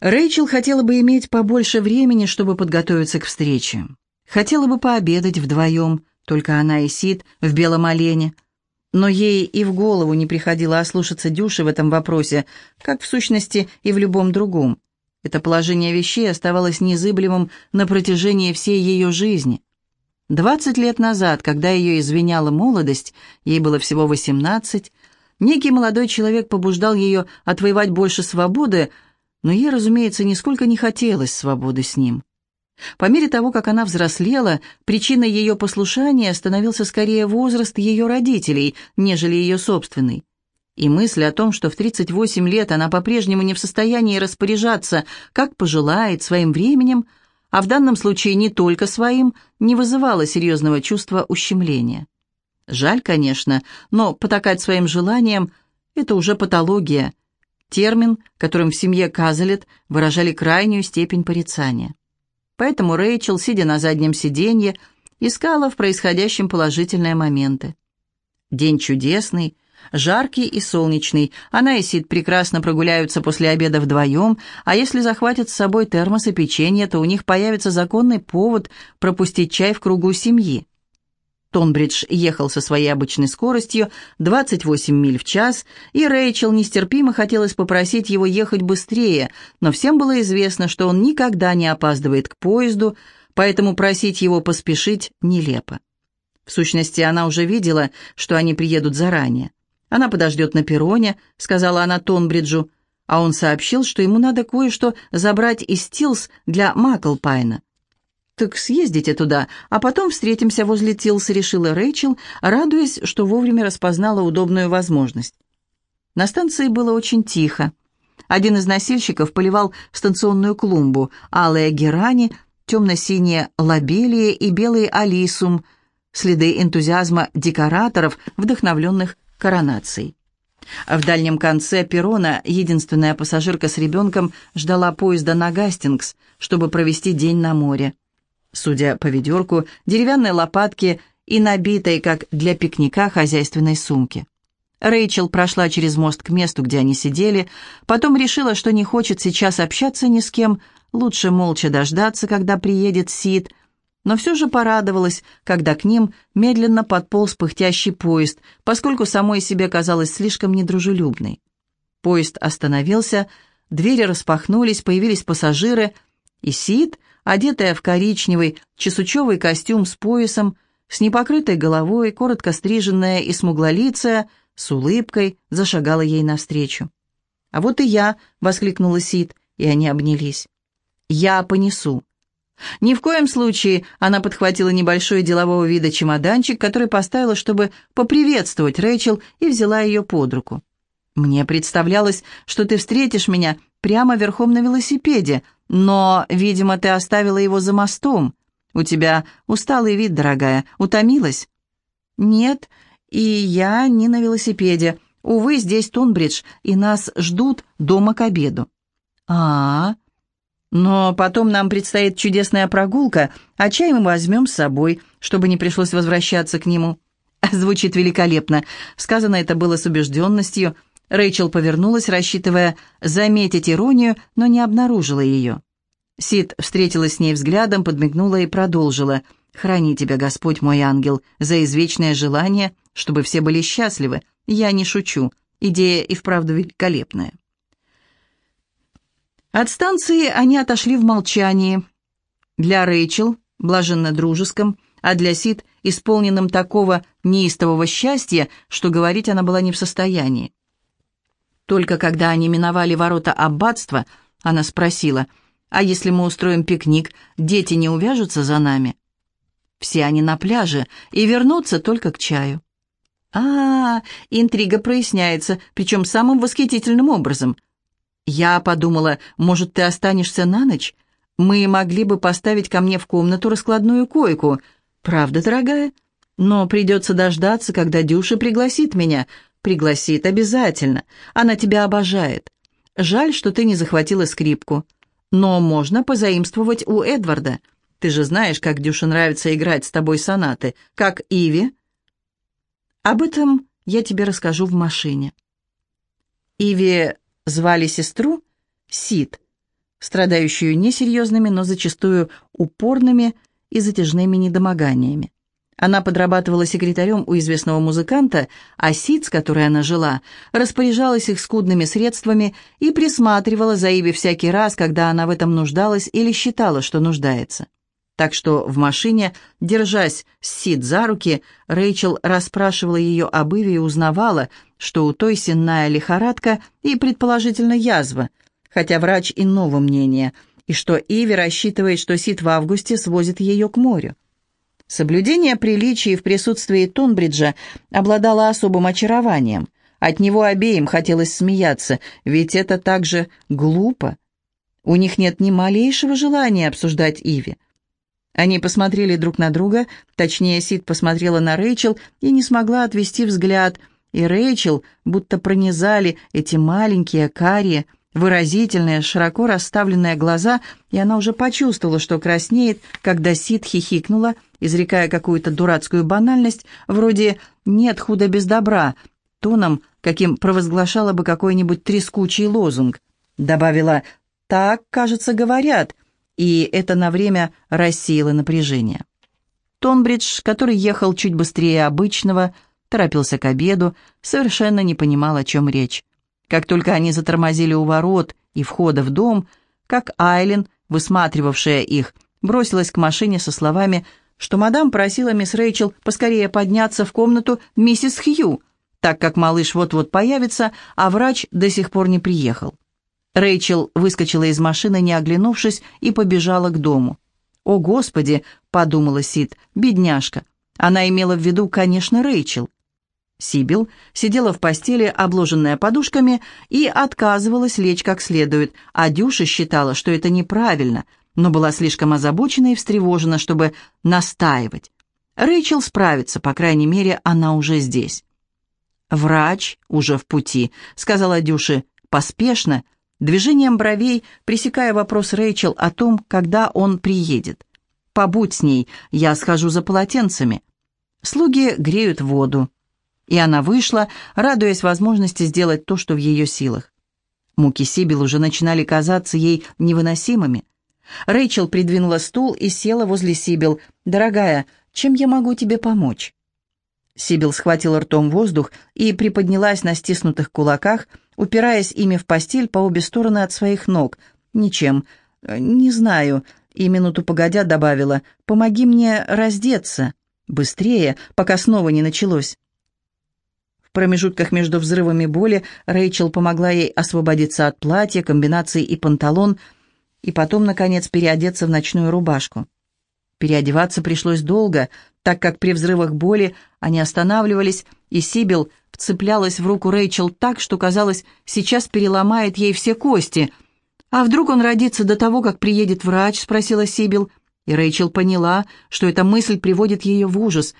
Рэйчел хотела бы иметь побольше времени, чтобы подготовиться к встрече. Хотела бы пообедать вдвоем, только она и Сид в белом олене. Но ей и в голову не приходило ослушаться Дюши в этом вопросе, как в сущности и в любом другом. Это положение вещей оставалось незыблемым на протяжении всей ее жизни. Двадцать лет назад, когда ее извиняла молодость, ей было всего восемнадцать, некий молодой человек побуждал ее отвоевать больше свободы, но ей, разумеется, нисколько не хотелось свободы с ним. По мере того, как она взрослела, причиной ее послушания становился скорее возраст ее родителей, нежели ее собственный. И мысль о том, что в 38 лет она по-прежнему не в состоянии распоряжаться, как пожелает, своим временем, а в данном случае не только своим, не вызывала серьезного чувства ущемления. Жаль, конечно, но потакать своим желаниям – это уже патология – термин, которым в семье Казалет выражали крайнюю степень порицания. Поэтому Рэйчел, сидя на заднем сиденье, искала в происходящем положительные моменты. День чудесный, жаркий и солнечный. Она и Сид прекрасно прогуляются после обеда вдвоем, а если захватят с собой термос и печенье, то у них появится законный повод пропустить чай в кругу семьи. Тонбридж ехал со своей обычной скоростью 28 миль в час, и Рэйчел нестерпимо хотелось попросить его ехать быстрее, но всем было известно, что он никогда не опаздывает к поезду, поэтому просить его поспешить нелепо. В сущности, она уже видела, что они приедут заранее. «Она подождет на перроне», — сказала она Тонбриджу, а он сообщил, что ему надо кое-что забрать из Тилс для Маклпайна. «Так съездите туда, а потом встретимся возле Тилса», — решила Рэйчел, радуясь, что вовремя распознала удобную возможность. На станции было очень тихо. Один из носильщиков поливал станционную клумбу, алые герани, темно-синие лобелии и белый алисум, следы энтузиазма декораторов, вдохновленных коронацией. В дальнем конце перрона единственная пассажирка с ребенком ждала поезда на Гастингс, чтобы провести день на море. Судя по ведерку, деревянной лопатке и набитой, как для пикника, хозяйственной сумке. Рэйчел прошла через мост к месту, где они сидели, потом решила, что не хочет сейчас общаться ни с кем, лучше молча дождаться, когда приедет Сид, но все же порадовалась, когда к ним медленно подполз пыхтящий поезд, поскольку самой себе казалось слишком недружелюбной. Поезд остановился, двери распахнулись, появились пассажиры, и Сид одетая в коричневый чесучевый костюм с поясом, с непокрытой головой, коротко стриженная и смуглолицая, с улыбкой зашагала ей навстречу. «А вот и я!» — воскликнула Сид, и они обнялись. «Я понесу». Ни в коем случае она подхватила небольшой делового вида чемоданчик, который поставила, чтобы поприветствовать Рэйчел, и взяла ее под руку. «Мне представлялось, что ты встретишь меня прямо верхом на велосипеде, но, видимо, ты оставила его за мостом. У тебя усталый вид, дорогая. Утомилась?» «Нет, и я не на велосипеде. Увы, здесь Тонбридж, и нас ждут дома к обеду». «А, -а, -а. Но потом нам предстоит чудесная прогулка, а чай мы возьмем с собой, чтобы не пришлось возвращаться к нему». Звучит великолепно. Сказано это было с убежденностью, Рэйчел повернулась, рассчитывая заметить иронию, но не обнаружила ее. Сид встретилась с ней взглядом, подмигнула и продолжила. «Храни тебя, Господь мой ангел, за извечное желание, чтобы все были счастливы. Я не шучу. Идея и вправду великолепная». От станции они отошли в молчании. Для Рэйчел, блаженно-дружеском, а для Сид, исполненным такого неистового счастья, что говорить она была не в состоянии. Только когда они миновали ворота аббатства, она спросила, «А если мы устроим пикник, дети не увяжутся за нами?» Все они на пляже и вернутся только к чаю. А, -а, а интрига проясняется, причем самым восхитительным образом. Я подумала, может, ты останешься на ночь? Мы могли бы поставить ко мне в комнату раскладную койку. Правда, дорогая? Но придется дождаться, когда Дюша пригласит меня. Пригласит обязательно. Она тебя обожает. Жаль, что ты не захватила скрипку. Но можно позаимствовать у Эдварда. Ты же знаешь, как Дюше нравится играть с тобой сонаты. Как Иви. Об этом я тебе расскажу в машине. Иви звали сестру Сид. страдающую несерьезными, но зачастую упорными и затяжными недомоганиями. Она подрабатывала секретарем у известного музыканта, а Сид, с которой она жила, распоряжалась их скудными средствами и присматривала за Иви всякий раз, когда она в этом нуждалась или считала, что нуждается. Так что в машине, держась Сид за руки, Рэйчел расспрашивала ее об Иве и узнавала, что у той сенная лихорадка и, предположительно, язва, хотя врач иного мнения, и что Иви рассчитывает, что Сид в августе свозит ее к морю. Соблюдение приличий в присутствии Тонбриджа обладало особым очарованием. От него обеим хотелось смеяться, ведь это так же глупо. У них нет ни малейшего желания обсуждать Иви. Они посмотрели друг на друга, точнее, Сид посмотрела на Рэйчел и не смогла отвести взгляд, и Рэйчел будто пронизали эти маленькие, карие, выразительные, широко расставленные глаза, и она уже почувствовала, что краснеет, когда Сид хихикнула, изрекая какую-то дурацкую банальность, вроде «нет худа без добра», тоном, каким провозглашала бы какой-нибудь трескучий лозунг. Добавила «так, кажется, говорят», и это на время рассеяло напряжение. Тонбридж, который ехал чуть быстрее обычного, торопился к обеду, совершенно не понимал, о чем речь. Как только они затормозили у ворот и входа в дом, как Айлен, высматривавшая их, бросилась к машине со словами, что мадам просила мисс Рэйчел поскорее подняться в комнату миссис Хью, так как малыш вот-вот появится, а врач до сих пор не приехал. Рэйчел выскочила из машины, не оглянувшись, и побежала к дому. «О, Господи!» — подумала Сид, — «бедняжка». Она имела в виду, конечно, Рэйчел. Сибил сидела в постели, обложенная подушками, и отказывалась лечь как следует, а Дюша считала, что это неправильно, но была слишком озабочена и встревожена, чтобы настаивать. Рэйчел справится, по крайней мере, она уже здесь. «Врач уже в пути», — сказала Дюше, поспешно, движением бровей, пресекая вопрос Рэйчел о том, когда он приедет. «Побудь с ней, я схожу за полотенцами». Слуги греют воду и она вышла, радуясь возможности сделать то, что в ее силах. Муки Сибил уже начинали казаться ей невыносимыми. Рэйчел придвинула стул и села возле Сибил. «Дорогая, чем я могу тебе помочь?» Сибил схватила ртом воздух и приподнялась на стиснутых кулаках, упираясь ими в постель по обе стороны от своих ног. «Ничем. Не знаю». И минуту погодя добавила, «Помоги мне раздеться. Быстрее, пока снова не началось» промежутках между взрывами боли Рэйчел помогла ей освободиться от платья, комбинации и панталон, и потом, наконец, переодеться в ночную рубашку. Переодеваться пришлось долго, так как при взрывах боли они останавливались, и Сибил вцеплялась в руку Рэйчел так, что, казалось, сейчас переломает ей все кости. «А вдруг он родится до того, как приедет врач?» — спросила Сибил. И Рэйчел поняла, что эта мысль приводит ее в ужас.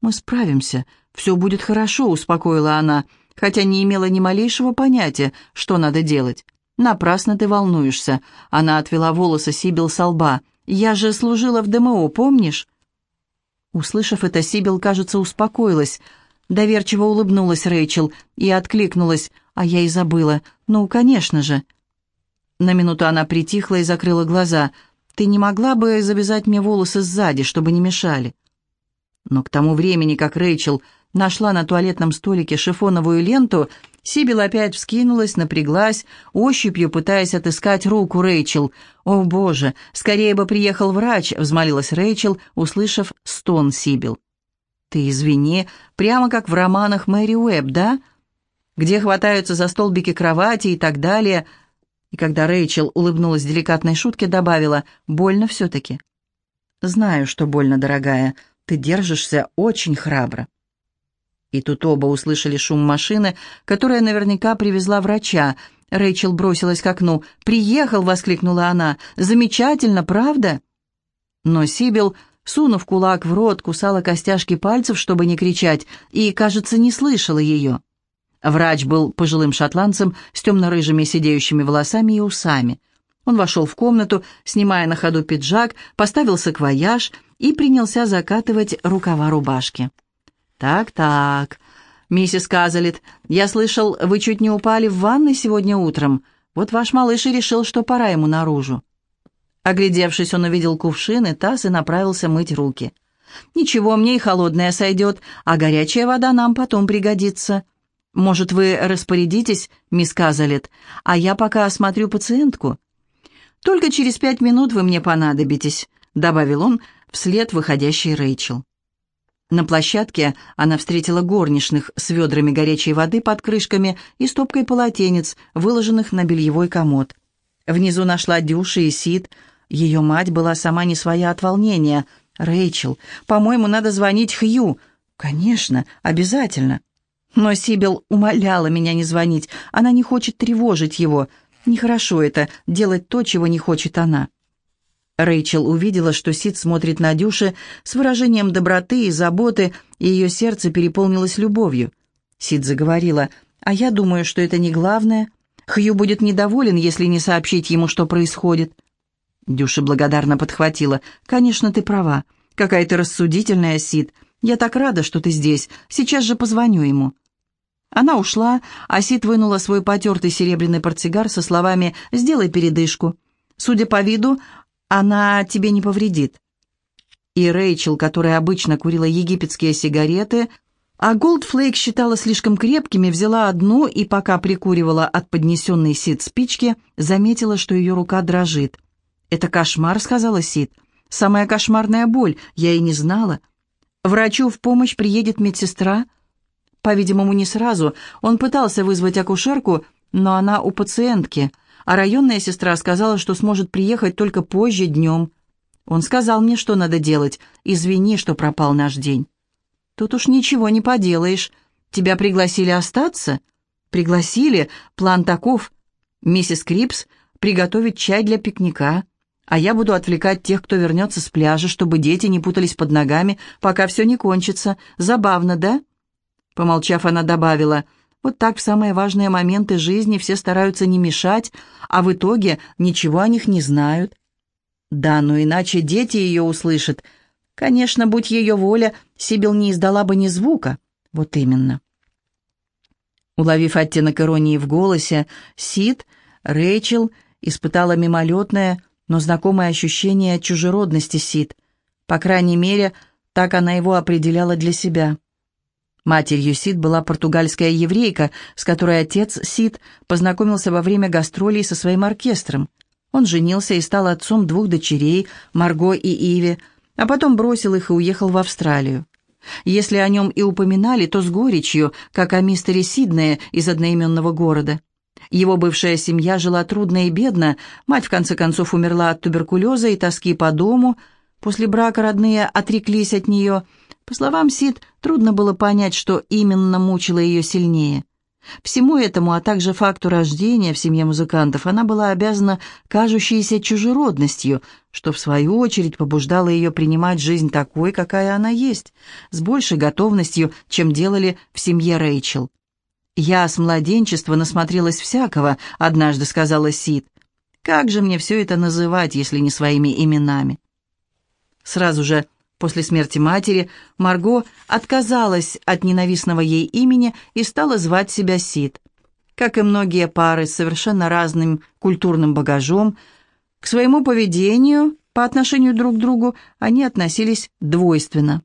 «Мы справимся», «Все будет хорошо», — успокоила она, хотя не имела ни малейшего понятия, что надо делать. «Напрасно ты волнуешься», — она отвела волосы Сибил со лба. «Я же служила в ДМО, помнишь?» Услышав это, Сибил, кажется, успокоилась. Доверчиво улыбнулась Рэйчел и откликнулась, а я и забыла. «Ну, конечно же». На минуту она притихла и закрыла глаза. «Ты не могла бы завязать мне волосы сзади, чтобы не мешали?» Но к тому времени, как Рэйчел нашла на туалетном столике шифоновую ленту, Сибил опять вскинулась, напряглась, ощупью пытаясь отыскать руку Рэйчел. «О, Боже, скорее бы приехал врач!» — взмолилась Рэйчел, услышав стон Сибил. «Ты извини, прямо как в романах Мэри Уэбб, да? Где хватаются за столбики кровати и так далее». И когда Рэйчел улыбнулась деликатной шутке, добавила «больно все-таки». «Знаю, что больно, дорогая. Ты держишься очень храбро». И тут оба услышали шум машины, которая наверняка привезла врача. Рэйчел бросилась к окну. «Приехал!» — воскликнула она. «Замечательно, правда?» Но Сибил, сунув кулак в рот, кусала костяшки пальцев, чтобы не кричать, и, кажется, не слышала ее. Врач был пожилым шотландцем с темно-рыжими сидеющими волосами и усами. Он вошел в комнату, снимая на ходу пиджак, поставил саквояж и принялся закатывать рукава рубашки. «Так-так, миссис Казалет, я слышал, вы чуть не упали в ванной сегодня утром. Вот ваш малыш и решил, что пора ему наружу». Оглядевшись, он увидел кувшин и таз и направился мыть руки. «Ничего, мне и холодная сойдет, а горячая вода нам потом пригодится. Может, вы распорядитесь, мисс Казалет, а я пока осмотрю пациентку?» «Только через пять минут вы мне понадобитесь», — добавил он вслед выходящей Рэйчел. На площадке она встретила горничных с ведрами горячей воды под крышками и стопкой полотенец, выложенных на бельевой комод. Внизу нашла Дюши и Сид. Ее мать была сама не своя от волнения. «Рэйчел, по-моему, надо звонить Хью». «Конечно, обязательно». Но Сибил умоляла меня не звонить. Она не хочет тревожить его. Нехорошо это, делать то, чего не хочет она. Рэйчел увидела, что Сид смотрит на Дюше с выражением доброты и заботы, и ее сердце переполнилось любовью. Сид заговорила, «А я думаю, что это не главное. Хью будет недоволен, если не сообщить ему, что происходит». Дюша благодарно подхватила, «Конечно, ты права. Какая ты рассудительная, Сид. Я так рада, что ты здесь. Сейчас же позвоню ему». Она ушла, а Сид вынула свой потертый серебряный портсигар со словами «Сделай передышку». Судя по виду, она тебе не повредит. И Рэйчел, которая обычно курила египетские сигареты, а Голдфлейк считала слишком крепкими, взяла одну и, пока прикуривала от поднесенной Сид спички, заметила, что ее рука дрожит. «Это кошмар», — сказала Сид. «Самая кошмарная боль, я и не знала. Врачу в помощь приедет медсестра». По-видимому, не сразу. Он пытался вызвать акушерку, но она у пациентки — а районная сестра сказала, что сможет приехать только позже днем. Он сказал мне, что надо делать. Извини, что пропал наш день. Тут уж ничего не поделаешь. Тебя пригласили остаться? Пригласили. План таков. Миссис Крипс приготовит чай для пикника, а я буду отвлекать тех, кто вернется с пляжа, чтобы дети не путались под ногами, пока все не кончится. Забавно, да?» Помолчав, она добавила – вот так в самые важные моменты жизни все стараются не мешать, а в итоге ничего о них не знают. Да, но иначе дети ее услышат. Конечно, будь ее воля, Сибил не издала бы ни звука. Вот именно. Уловив оттенок иронии в голосе, Сид, Рэйчел испытала мимолетное, но знакомое ощущение чужеродности Сид. По крайней мере, так она его определяла для себя. Матерью Сид была португальская еврейка, с которой отец Сид познакомился во время гастролей со своим оркестром. Он женился и стал отцом двух дочерей, Марго и Иви, а потом бросил их и уехал в Австралию. Если о нем и упоминали, то с горечью, как о мистере Сиднее из одноименного города. Его бывшая семья жила трудно и бедно, мать в конце концов умерла от туберкулеза и тоски по дому, после брака родные отреклись от нее – по словам Сид, трудно было понять, что именно мучило ее сильнее. Всему этому, а также факту рождения в семье музыкантов, она была обязана кажущейся чужеродностью, что, в свою очередь, побуждало ее принимать жизнь такой, какая она есть, с большей готовностью, чем делали в семье Рэйчел. «Я с младенчества насмотрелась всякого», — однажды сказала Сид. «Как же мне все это называть, если не своими именами?» Сразу же После смерти матери Марго отказалась от ненавистного ей имени и стала звать себя Сид. Как и многие пары с совершенно разным культурным багажом, к своему поведению по отношению друг к другу они относились двойственно.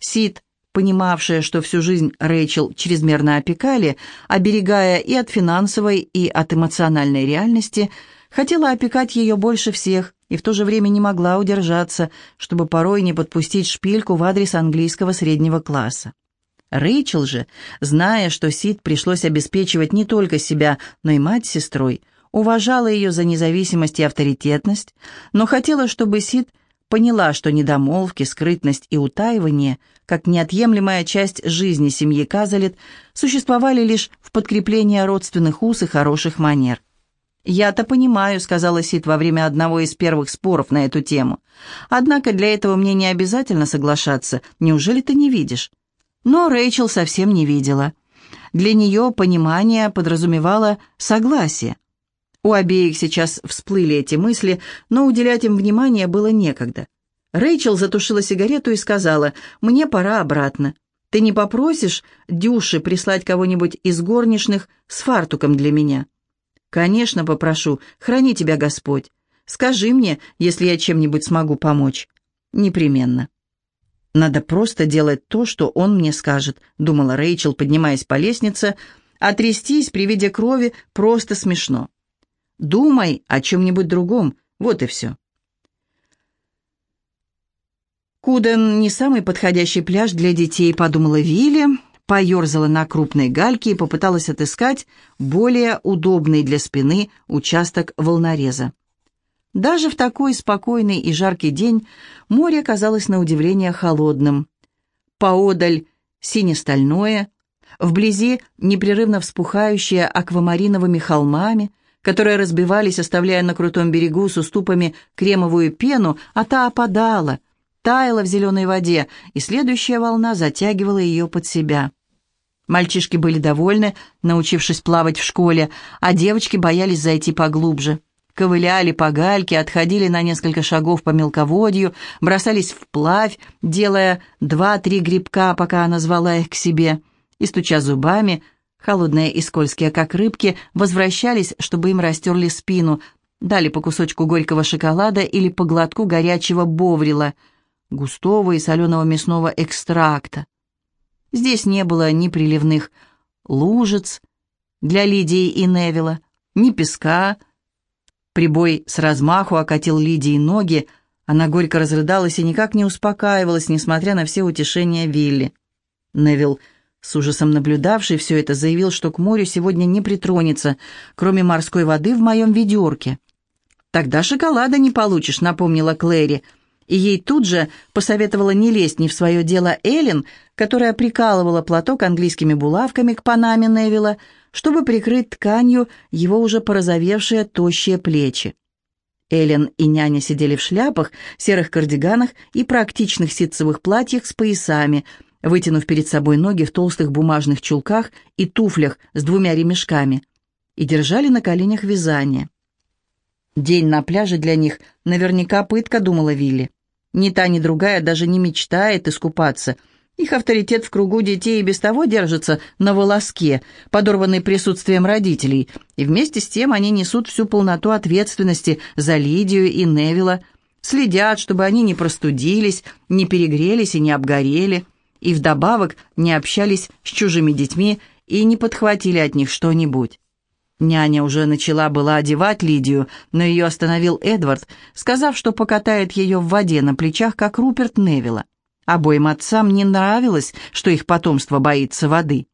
Сид, понимавшая, что всю жизнь Рэйчел чрезмерно опекали, оберегая и от финансовой, и от эмоциональной реальности, хотела опекать ее больше всех и в то же время не могла удержаться, чтобы порой не подпустить шпильку в адрес английского среднего класса. Рэйчел же, зная, что Сид пришлось обеспечивать не только себя, но и мать с сестрой, уважала ее за независимость и авторитетность, но хотела, чтобы Сид поняла, что недомолвки, скрытность и утаивание, как неотъемлемая часть жизни семьи Казалет, существовали лишь в подкреплении родственных уз и хороших манер. «Я-то понимаю», — сказала Сид во время одного из первых споров на эту тему. «Однако для этого мне не обязательно соглашаться. Неужели ты не видишь?» Но Рэйчел совсем не видела. Для нее понимание подразумевало согласие. У обеих сейчас всплыли эти мысли, но уделять им внимание было некогда. Рэйчел затушила сигарету и сказала, «Мне пора обратно. Ты не попросишь Дюши прислать кого-нибудь из горничных с фартуком для меня?» «Конечно, попрошу. Храни тебя Господь. Скажи мне, если я чем-нибудь смогу помочь». «Непременно». «Надо просто делать то, что он мне скажет», — думала Рэйчел, поднимаясь по лестнице. «А трястись при виде крови просто смешно. Думай о чем-нибудь другом, вот и все». Куден не самый подходящий пляж для детей, подумала Вилли, поерзала на крупной гальке и попыталась отыскать более удобный для спины участок волнореза. Даже в такой спокойный и жаркий день море казалось на удивление холодным. Поодаль сине-стальное, вблизи непрерывно вспухающее аквамариновыми холмами, которые разбивались, оставляя на крутом берегу с уступами кремовую пену, а та опадала — таяла в зеленой воде, и следующая волна затягивала ее под себя. Мальчишки были довольны, научившись плавать в школе, а девочки боялись зайти поглубже. Ковыляли по гальке, отходили на несколько шагов по мелководью, бросались вплавь, делая два-три грибка, пока она звала их к себе, и, стуча зубами, холодные и скользкие, как рыбки, возвращались, чтобы им растерли спину, дали по кусочку горького шоколада или по глотку горячего боврила — густого и соленого мясного экстракта. Здесь не было ни приливных лужиц для Лидии и Невила, ни песка. Прибой с размаху окатил Лидии ноги, она горько разрыдалась и никак не успокаивалась, несмотря на все утешения Вилли. Невил, с ужасом наблюдавший все это, заявил, что к морю сегодня не притронется, кроме морской воды в моем ведерке. «Тогда шоколада не получишь», — напомнила Клэри, — и ей тут же посоветовала не лезть ни в свое дело Эллен, которая прикалывала платок английскими булавками к панаме Невилла, чтобы прикрыть тканью его уже порозовевшие тощие плечи. Эллен и няня сидели в шляпах, серых кардиганах и практичных ситцевых платьях с поясами, вытянув перед собой ноги в толстых бумажных чулках и туфлях с двумя ремешками, и держали на коленях вязание. День на пляже для них наверняка пытка, думала Вилли. Ни та, ни другая даже не мечтает искупаться. Их авторитет в кругу детей и без того держится на волоске, подорванный присутствием родителей, и вместе с тем они несут всю полноту ответственности за Лидию и Невилла, следят, чтобы они не простудились, не перегрелись и не обгорели, и вдобавок не общались с чужими детьми и не подхватили от них что-нибудь. Няня уже начала была одевать Лидию, но ее остановил Эдвард, сказав, что покатает ее в воде на плечах, как Руперт Невилла. Обоим отцам не нравилось, что их потомство боится воды.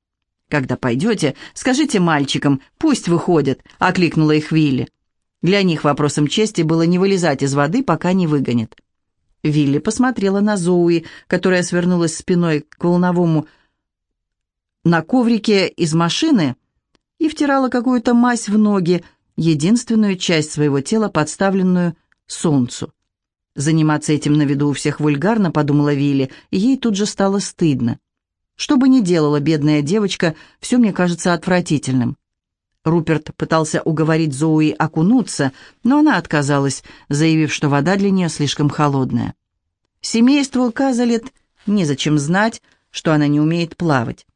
«Когда пойдете, скажите мальчикам, пусть выходят», — окликнула их Вилли. Для них вопросом чести было не вылезать из воды, пока не выгонят. Вилли посмотрела на Зоуи, которая свернулась спиной к волновому на коврике из машины — и втирала какую-то мазь в ноги, единственную часть своего тела, подставленную солнцу. Заниматься этим на виду у всех вульгарно, подумала Вилли, и ей тут же стало стыдно. Что бы ни делала бедная девочка, все мне кажется отвратительным. Руперт пытался уговорить Зоуи окунуться, но она отказалась, заявив, что вода для нее слишком холодная. Семейству Казалет незачем знать, что она не умеет плавать.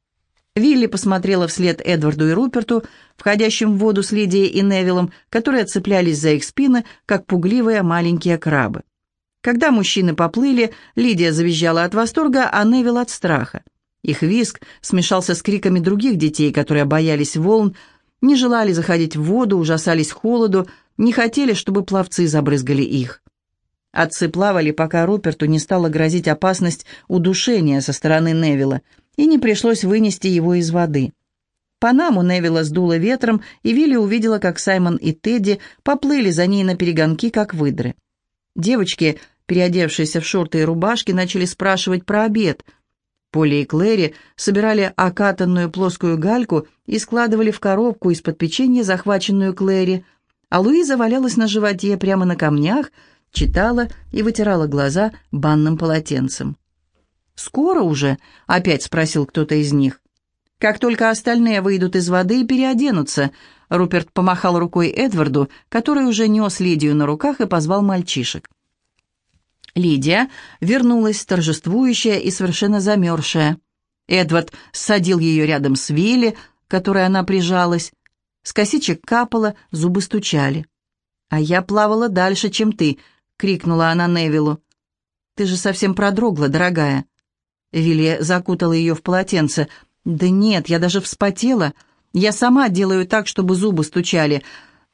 Вилли посмотрела вслед Эдварду и Руперту, входящим в воду с Лидией и Невиллом, которые цеплялись за их спины, как пугливые маленькие крабы. Когда мужчины поплыли, Лидия завизжала от восторга, а Невилл от страха. Их визг смешался с криками других детей, которые боялись волн, не желали заходить в воду, ужасались холоду, не хотели, чтобы пловцы забрызгали их. Отцы плавали, пока Руперту не стала грозить опасность удушения со стороны Невилла – и не пришлось вынести его из воды. Панаму Невилла сдуло ветром, и Вилли увидела, как Саймон и Тедди поплыли за ней на перегонки, как выдры. Девочки, переодевшиеся в шорты и рубашки, начали спрашивать про обед. Полли и Клэри собирали окатанную плоскую гальку и складывали в коробку из-под печенья, захваченную Клэри, а Луиза валялась на животе прямо на камнях, читала и вытирала глаза банным полотенцем. «Скоро уже?» — опять спросил кто-то из них. «Как только остальные выйдут из воды и переоденутся», — Руперт помахал рукой Эдварду, который уже нес Лидию на руках и позвал мальчишек. Лидия вернулась, торжествующая и совершенно замерзшая. Эдвард садил ее рядом с Вилли, которой она прижалась. С косичек капало, зубы стучали. «А я плавала дальше, чем ты», — крикнула она Невилу. «Ты же совсем продрогла, дорогая». Вилли закутала ее в полотенце. «Да нет, я даже вспотела. Я сама делаю так, чтобы зубы стучали.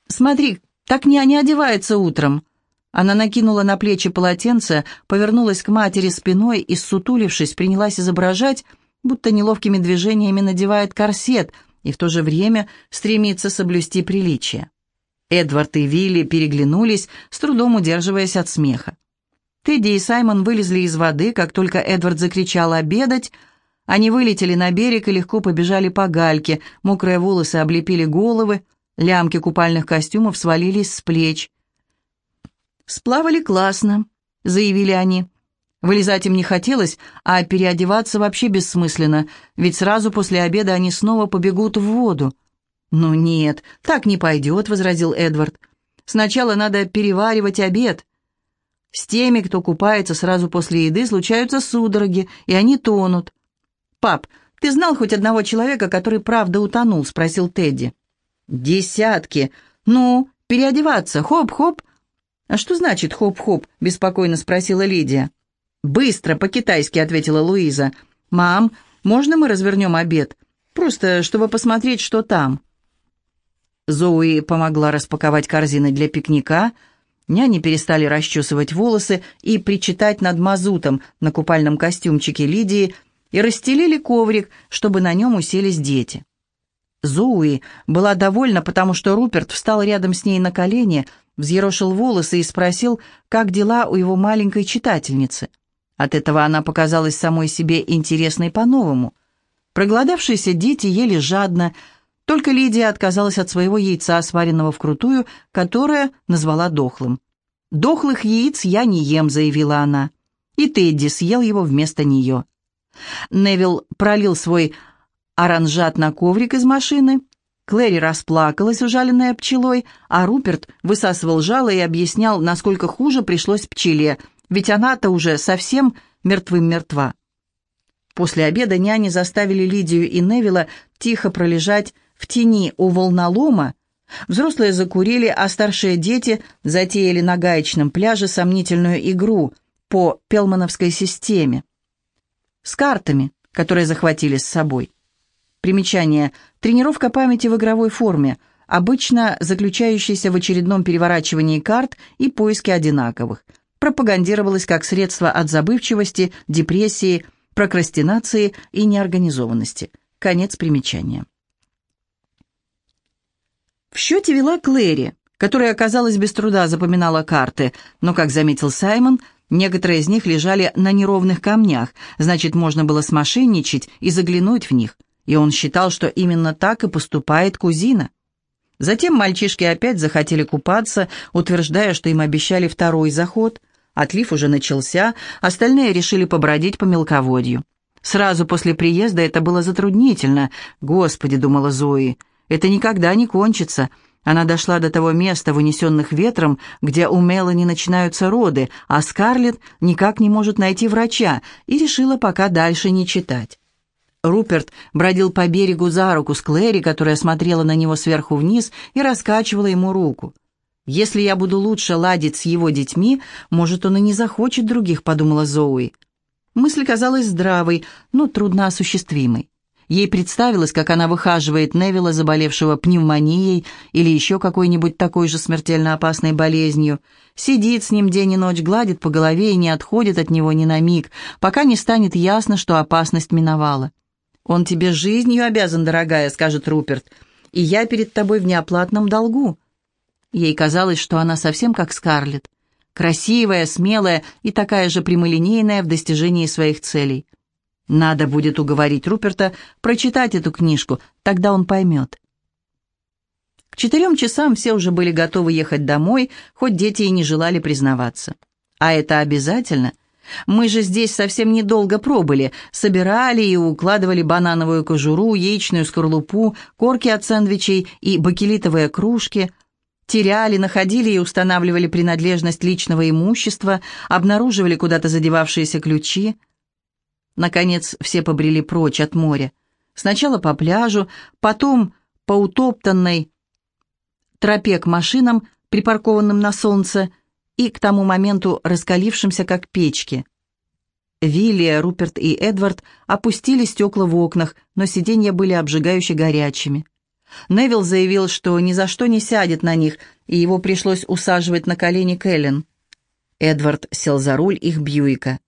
Смотри, так не, не одевается утром». Она накинула на плечи полотенце, повернулась к матери спиной и, сутулившись, принялась изображать, будто неловкими движениями надевает корсет и в то же время стремится соблюсти приличие. Эдвард и Вилли переглянулись, с трудом удерживаясь от смеха. Тедди и Саймон вылезли из воды, как только Эдвард закричал «обедать», они вылетели на берег и легко побежали по гальке, мокрые волосы облепили головы, лямки купальных костюмов свалились с плеч. «Сплавали классно», — заявили они. Вылезать им не хотелось, а переодеваться вообще бессмысленно, ведь сразу после обеда они снова побегут в воду. «Ну нет, так не пойдет», — возразил Эдвард. «Сначала надо переваривать обед». С теми, кто купается сразу после еды, случаются судороги, и они тонут. «Пап, ты знал хоть одного человека, который правда утонул?» — спросил Тедди. «Десятки. Ну, переодеваться. Хоп-хоп». «А что значит хоп-хоп?» — беспокойно спросила Лидия. «Быстро, по-китайски», — ответила Луиза. «Мам, можно мы развернем обед? Просто, чтобы посмотреть, что там». Зоуи помогла распаковать корзины для пикника. Няни перестали расчесывать волосы и причитать над мазутом на купальном костюмчике Лидии и расстелили коврик, чтобы на нем уселись дети. Зоуи была довольна, потому что Руперт встал рядом с ней на колени, взъерошил волосы и спросил, как дела у его маленькой читательницы. От этого она показалась самой себе интересной по-новому. Проголодавшиеся дети ели жадно, только Лидия отказалась от своего яйца, сваренного вкрутую, которое назвала дохлым. «Дохлых яиц я не ем», — заявила она. И Тедди съел его вместо нее. Невил пролил свой оранжат на коврик из машины. Клэри расплакалась, ужаленная пчелой, а Руперт высасывал жало и объяснял, насколько хуже пришлось пчеле — ведь она-то уже совсем мертвым мертва. После обеда няни заставили Лидию и Невила тихо пролежать в тени у волнолома. Взрослые закурили, а старшие дети затеяли на гаечном пляже сомнительную игру по пелмановской системе с картами, которые захватили с собой. Примечание. Тренировка памяти в игровой форме, обычно заключающаяся в очередном переворачивании карт и поиске одинаковых – пропагандировалось как средство от забывчивости, депрессии, прокрастинации и неорганизованности. Конец примечания. В счете вела Клэри, которая, оказалось, без труда запоминала карты, но, как заметил Саймон, некоторые из них лежали на неровных камнях, значит, можно было смошенничать и заглянуть в них, и он считал, что именно так и поступает кузина. Затем мальчишки опять захотели купаться, утверждая, что им обещали второй заход. Отлив уже начался, остальные решили побродить по мелководью. Сразу после приезда это было затруднительно. «Господи», — думала Зои, — «это никогда не кончится». Она дошла до того места, вынесенных ветром, где у Мелани начинаются роды, а Скарлетт никак не может найти врача, и решила пока дальше не читать. Руперт бродил по берегу за руку с Клэри, которая смотрела на него сверху вниз и раскачивала ему руку. «Если я буду лучше ладить с его детьми, может, он и не захочет других», — подумала Зоуи. Мысль казалась здравой, но трудноосуществимой. Ей представилось, как она выхаживает Невилла, заболевшего пневмонией или еще какой-нибудь такой же смертельно опасной болезнью, сидит с ним день и ночь, гладит по голове и не отходит от него ни на миг, пока не станет ясно, что опасность миновала. «Он тебе жизнью обязан, дорогая», — скажет Руперт, — «и я перед тобой в неоплатном долгу». Ей казалось, что она совсем как Скарлетт. Красивая, смелая и такая же прямолинейная в достижении своих целей. Надо будет уговорить Руперта прочитать эту книжку, тогда он поймет. К четырем часам все уже были готовы ехать домой, хоть дети и не желали признаваться. А это обязательно. Мы же здесь совсем недолго пробыли, собирали и укладывали банановую кожуру, яичную скорлупу, корки от сэндвичей и бакелитовые кружки – теряли, находили и устанавливали принадлежность личного имущества, обнаруживали куда-то задевавшиеся ключи. Наконец, все побрели прочь от моря. Сначала по пляжу, потом по утоптанной тропе к машинам, припаркованным на солнце, и к тому моменту раскалившимся, как печки. Вилли, Руперт и Эдвард опустили стекла в окнах, но сиденья были обжигающе горячими. Невил заявил, что ни за что не сядет на них, и его пришлось усаживать на колени Кэлен. Эдвард сел за руль их Бьюика.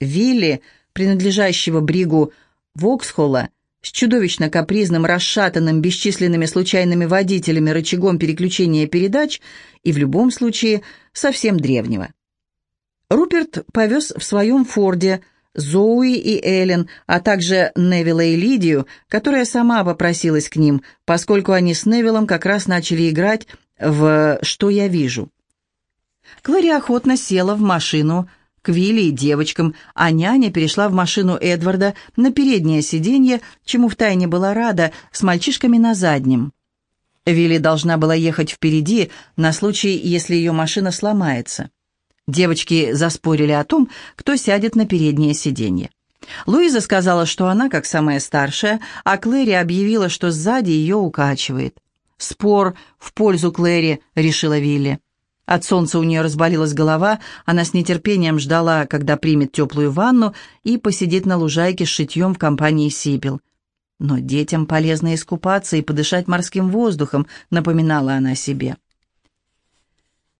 Вилли, принадлежащего бригу Воксхолла, с чудовищно капризным, расшатанным, бесчисленными случайными водителями рычагом переключения передач и в любом случае совсем древнего. Руперт повез в своем «Форде» Зоуи и Эллен, а также Невилла и Лидию, которая сама попросилась к ним, поскольку они с Невиллом как раз начали играть в «Что я вижу». Клэри охотно села в машину к Вилли и девочкам, а няня перешла в машину Эдварда на переднее сиденье, чему втайне была рада, с мальчишками на заднем. Вилли должна была ехать впереди на случай, если ее машина сломается. Девочки заспорили о том, кто сядет на переднее сиденье. Луиза сказала, что она как самая старшая, а Клэри объявила, что сзади ее укачивает. «Спор в пользу Клэри», — решила Вилли. От солнца у нее разболелась голова, она с нетерпением ждала, когда примет теплую ванну и посидит на лужайке с шитьем в компании Сипел. «Но детям полезно искупаться и подышать морским воздухом», — напоминала она себе.